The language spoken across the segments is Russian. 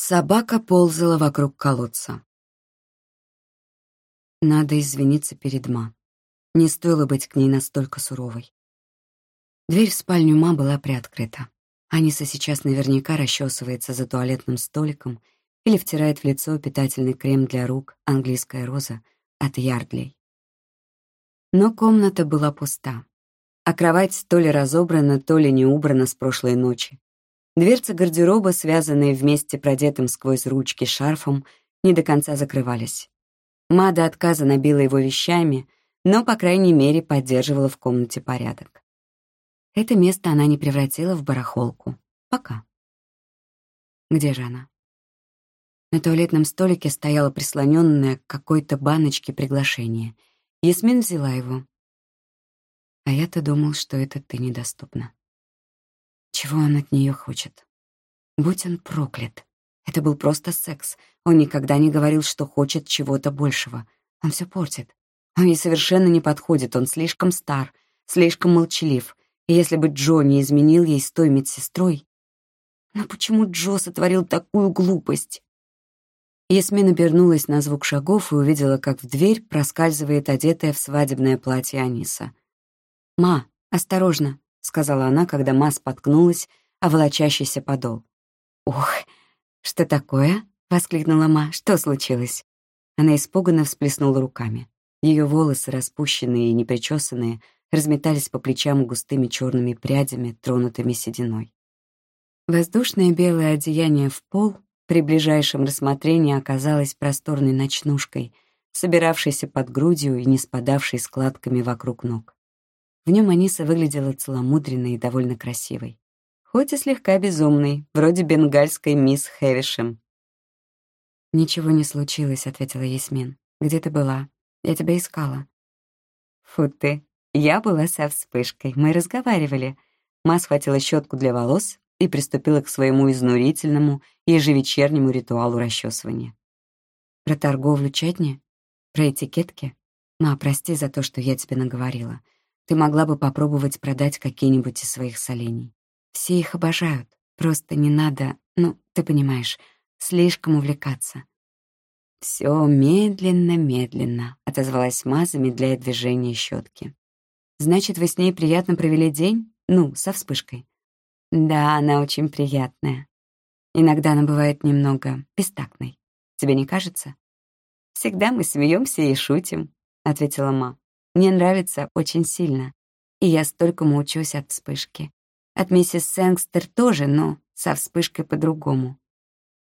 Собака ползала вокруг колодца. Надо извиниться перед Ма. Не стоило быть к ней настолько суровой. Дверь в спальню Ма была приоткрыта. Аниса сейчас наверняка расчесывается за туалетным столиком или втирает в лицо питательный крем для рук «Английская роза» от Ярдлей. Но комната была пуста, а кровать то ли разобрана, то ли не убрана с прошлой ночи. Дверцы гардероба, связанные вместе продетым сквозь ручки шарфом, не до конца закрывались. Мада отказа набила его вещами, но, по крайней мере, поддерживала в комнате порядок. Это место она не превратила в барахолку. Пока. Где же она? На туалетном столике стояла прислоненная к какой-то баночке приглашение. Ясмин взяла его. А я-то думал, что это ты недоступна. Чего он от нее хочет? Будь он проклят. Это был просто секс. Он никогда не говорил, что хочет чего-то большего. Он все портит. Он ей совершенно не подходит, он слишком стар, слишком молчалив. И если бы Джо не изменил ей с той медсестрой... Но почему Джо сотворил такую глупость? Ясмин обернулась на звук шагов и увидела, как в дверь проскальзывает одетая в свадебное платье Аниса. «Ма, осторожно!» — сказала она, когда Ма споткнулась о волочащийся подол. «Ох, что такое?» — воскликнула Ма. «Что случилось?» Она испуганно всплеснула руками. Ее волосы, распущенные и непричесанные, разметались по плечам густыми черными прядями, тронутыми сединой. Воздушное белое одеяние в пол при ближайшем рассмотрении оказалось просторной ночнушкой, собиравшейся под грудью и не спадавшей складками вокруг ног. В нем Аниса выглядела целомудренной и довольно красивой. Хоть и слегка безумной, вроде бенгальской мисс Хэвишем. «Ничего не случилось», — ответила Ясмин. «Где ты была? Я тебя искала». «Фу ты. Я была со вспышкой. Мы разговаривали». Ма схватила щетку для волос и приступила к своему изнурительному ежевечернему ритуалу расчесывания. «Про торговлю чатни? Про этикетки? Ма, прости за то, что я тебе наговорила. Ты могла бы попробовать продать какие-нибудь из своих солений. Все их обожают. Просто не надо, ну, ты понимаешь, слишком увлекаться. Все медленно-медленно», — отозвалась Ма, замедляя движение щетки. «Значит, вы с ней приятно провели день? Ну, со вспышкой?» «Да, она очень приятная. Иногда она бывает немного бестактной. Тебе не кажется?» «Всегда мы смеемся и шутим», — ответила Ма. Мне нравится очень сильно, и я столькому учусь от вспышки. От миссис Сэнгстер тоже, но со вспышкой по-другому.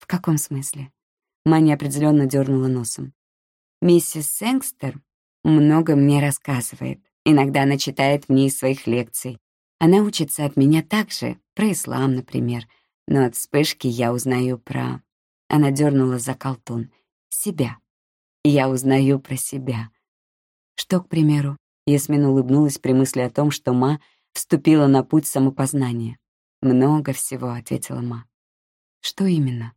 В каком смысле? Маня определенно дернула носом. Миссис Сэнгстер много мне рассказывает. Иногда она читает мне из своих лекций. Она учится от меня также, про ислам, например. Но от вспышки я узнаю про... Она дернула за колтун. Себя. Я узнаю про себя. Что, к примеру? Ясмин улыбнулась при мысли о том, что Ма вступила на путь самопознания. «Много всего», — ответила Ма. «Что именно?»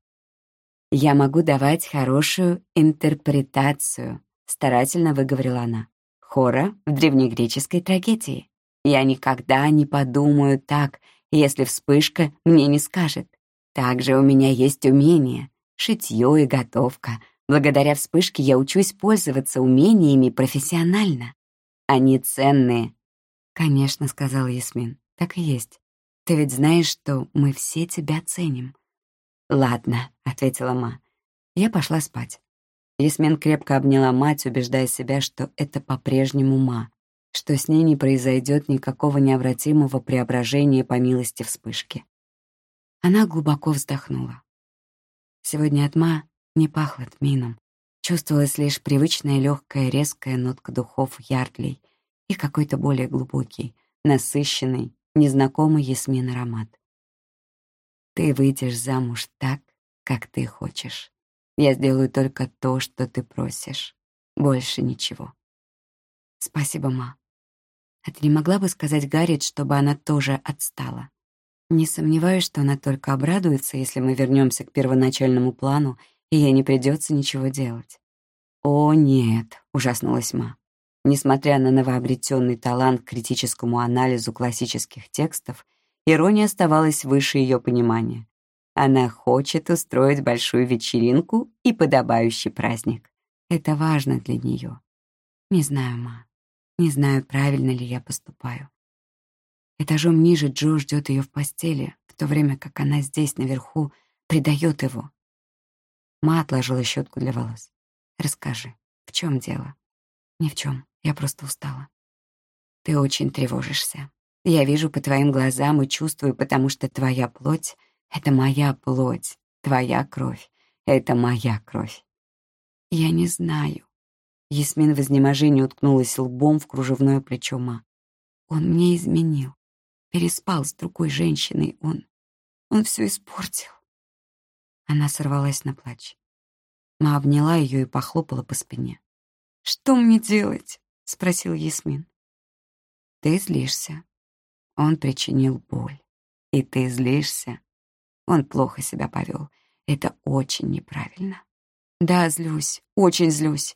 «Я могу давать хорошую интерпретацию», — старательно выговорила она. «Хора в древнегреческой трагедии. Я никогда не подумаю так, если вспышка мне не скажет. Также у меня есть умение, шитье и готовка, Благодаря вспышке я учусь пользоваться умениями профессионально. Они ценные. «Конечно», — сказала Ясмин, — «так и есть. Ты ведь знаешь, что мы все тебя ценим». «Ладно», — ответила Ма. Я пошла спать. Ясмин крепко обняла мать, убеждая себя, что это по-прежнему Ма, что с ней не произойдет никакого необратимого преображения по милости вспышки. Она глубоко вздохнула. Сегодня от Ма не пахло тмином. Чувствовалась лишь привычная легкая резкая нотка духов ярдлей и какой-то более глубокий, насыщенный, незнакомый ясмин аромат. Ты выйдешь замуж так, как ты хочешь. Я сделаю только то, что ты просишь. Больше ничего. Спасибо, ма. А ты не могла бы сказать Гарриет, чтобы она тоже отстала? Не сомневаюсь, что она только обрадуется, если мы вернемся к первоначальному плану и ей не придется ничего делать. «О, нет», — ужаснулась Ма. Несмотря на новообретенный талант к критическому анализу классических текстов, ирония оставалась выше ее понимания. Она хочет устроить большую вечеринку и подобающий праздник. Это важно для нее. Не знаю, ма. Не знаю, правильно ли я поступаю. Этажом ниже Джо ждет ее в постели, в то время как она здесь, наверху, предает его. Ма отложила щетку для волос. «Расскажи, в чем дело?» «Ни в чем. Я просто устала». «Ты очень тревожишься. Я вижу по твоим глазам и чувствую, потому что твоя плоть — это моя плоть, твоя кровь — это моя кровь». «Я не знаю». Ясмин в изнеможении уткнулась лбом в кружевное плечо Ма. «Он мне изменил. Переспал с другой женщиной. Он... Он все испортил». Она сорвалась на плач. Ма обняла ее и похлопала по спине. «Что мне делать?» — спросил Ясмин. «Ты злишься. Он причинил боль. И ты злишься. Он плохо себя повел. Это очень неправильно». «Да, злюсь, очень злюсь».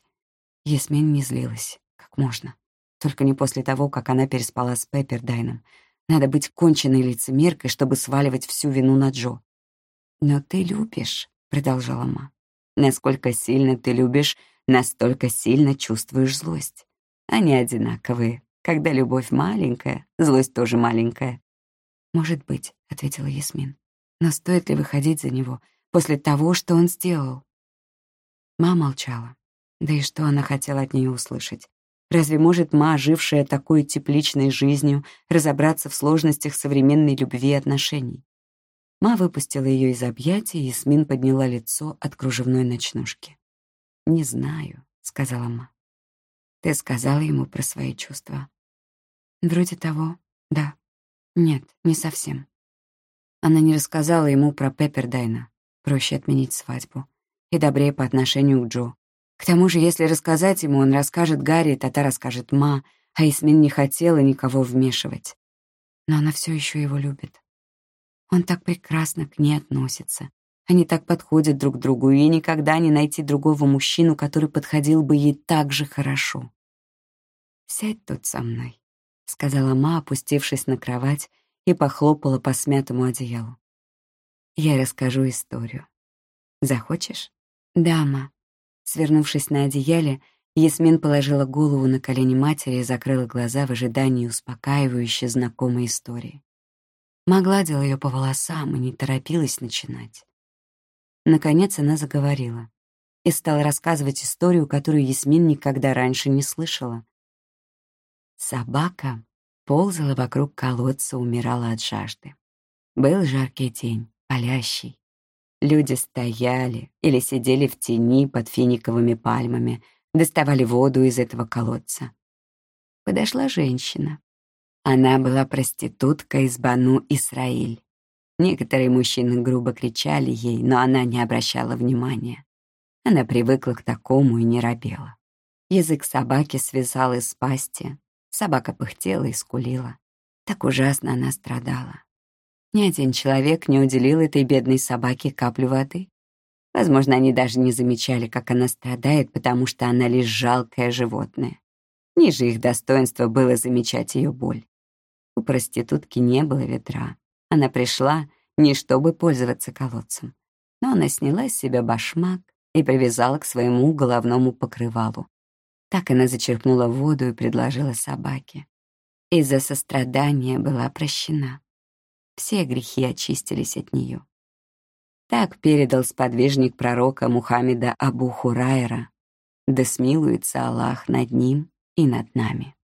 Ясмин не злилась, как можно. Только не после того, как она переспала с Пеппердайном. Надо быть конченной лицемеркой, чтобы сваливать всю вину на Джо. «Но ты любишь», — продолжала Ма. «Насколько сильно ты любишь, настолько сильно чувствуешь злость. Они одинаковые. Когда любовь маленькая, злость тоже маленькая». «Может быть», — ответила Ясмин. «Но стоит ли выходить за него после того, что он сделал?» Ма молчала. Да и что она хотела от нее услышать? Разве может Ма, жившая такой тепличной жизнью, разобраться в сложностях современной любви и отношений? Ма выпустила ее из объятий, и Ясмин подняла лицо от кружевной ночнушки. «Не знаю», — сказала Ма. «Ты сказала ему про свои чувства?» «Вроде того, да. Нет, не совсем». Она не рассказала ему про Пеппердайна. Проще отменить свадьбу. И добрее по отношению к Джо. К тому же, если рассказать ему, он расскажет Гарри, Тата расскажет Ма, а Ясмин не хотела никого вмешивать. Но она все еще его любит. Он так прекрасно к ней относится. Они так подходят друг другу, и никогда не найти другого мужчину, который подходил бы ей так же хорошо. «Сядь тут со мной», — сказала Ма, опустившись на кровать и похлопала по смятому одеялу. «Я расскажу историю. Захочешь?» «Да, Ма». Свернувшись на одеяле, Ясмин положила голову на колени матери и закрыла глаза в ожидании успокаивающей знакомой истории. Могладила ее по волосам и не торопилась начинать. Наконец она заговорила и стала рассказывать историю, которую Ясмин никогда раньше не слышала. Собака ползала вокруг колодца, умирала от жажды. Был жаркий день, палящий. Люди стояли или сидели в тени под финиковыми пальмами, доставали воду из этого колодца. Подошла женщина, она была проституткой из Бану Исраиль. Некоторые мужчины грубо кричали ей, но она не обращала внимания. Она привыкла к такому и не робела. Язык собаки связал из пасти. Собака пыхтела и скулила. Так ужасно она страдала. Ни один человек не уделил этой бедной собаке каплю воды. Возможно, они даже не замечали, как она страдает, потому что она лишь жалкое животное. Ниже их достоинства было замечать ее боль. У проститутки не было ветра. Она пришла не чтобы пользоваться колодцем, но она сняла с себя башмак и привязала к своему головному покрывалу. Так она зачерпнула воду и предложила собаке. Из-за сострадания была прощена. Все грехи очистились от нее. Так передал сподвижник пророка Мухаммеда Абу Хурайра. Да смилуется Аллах над ним и над нами.